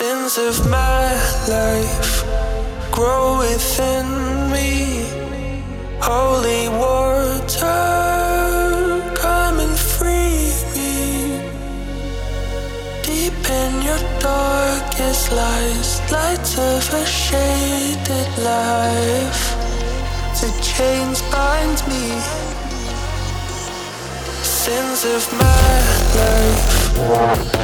Sins of my life grow within me. Holy water, come and free me. Deep in your darkest lies, lights of a shaded life. The chains bind me. Sins of my life.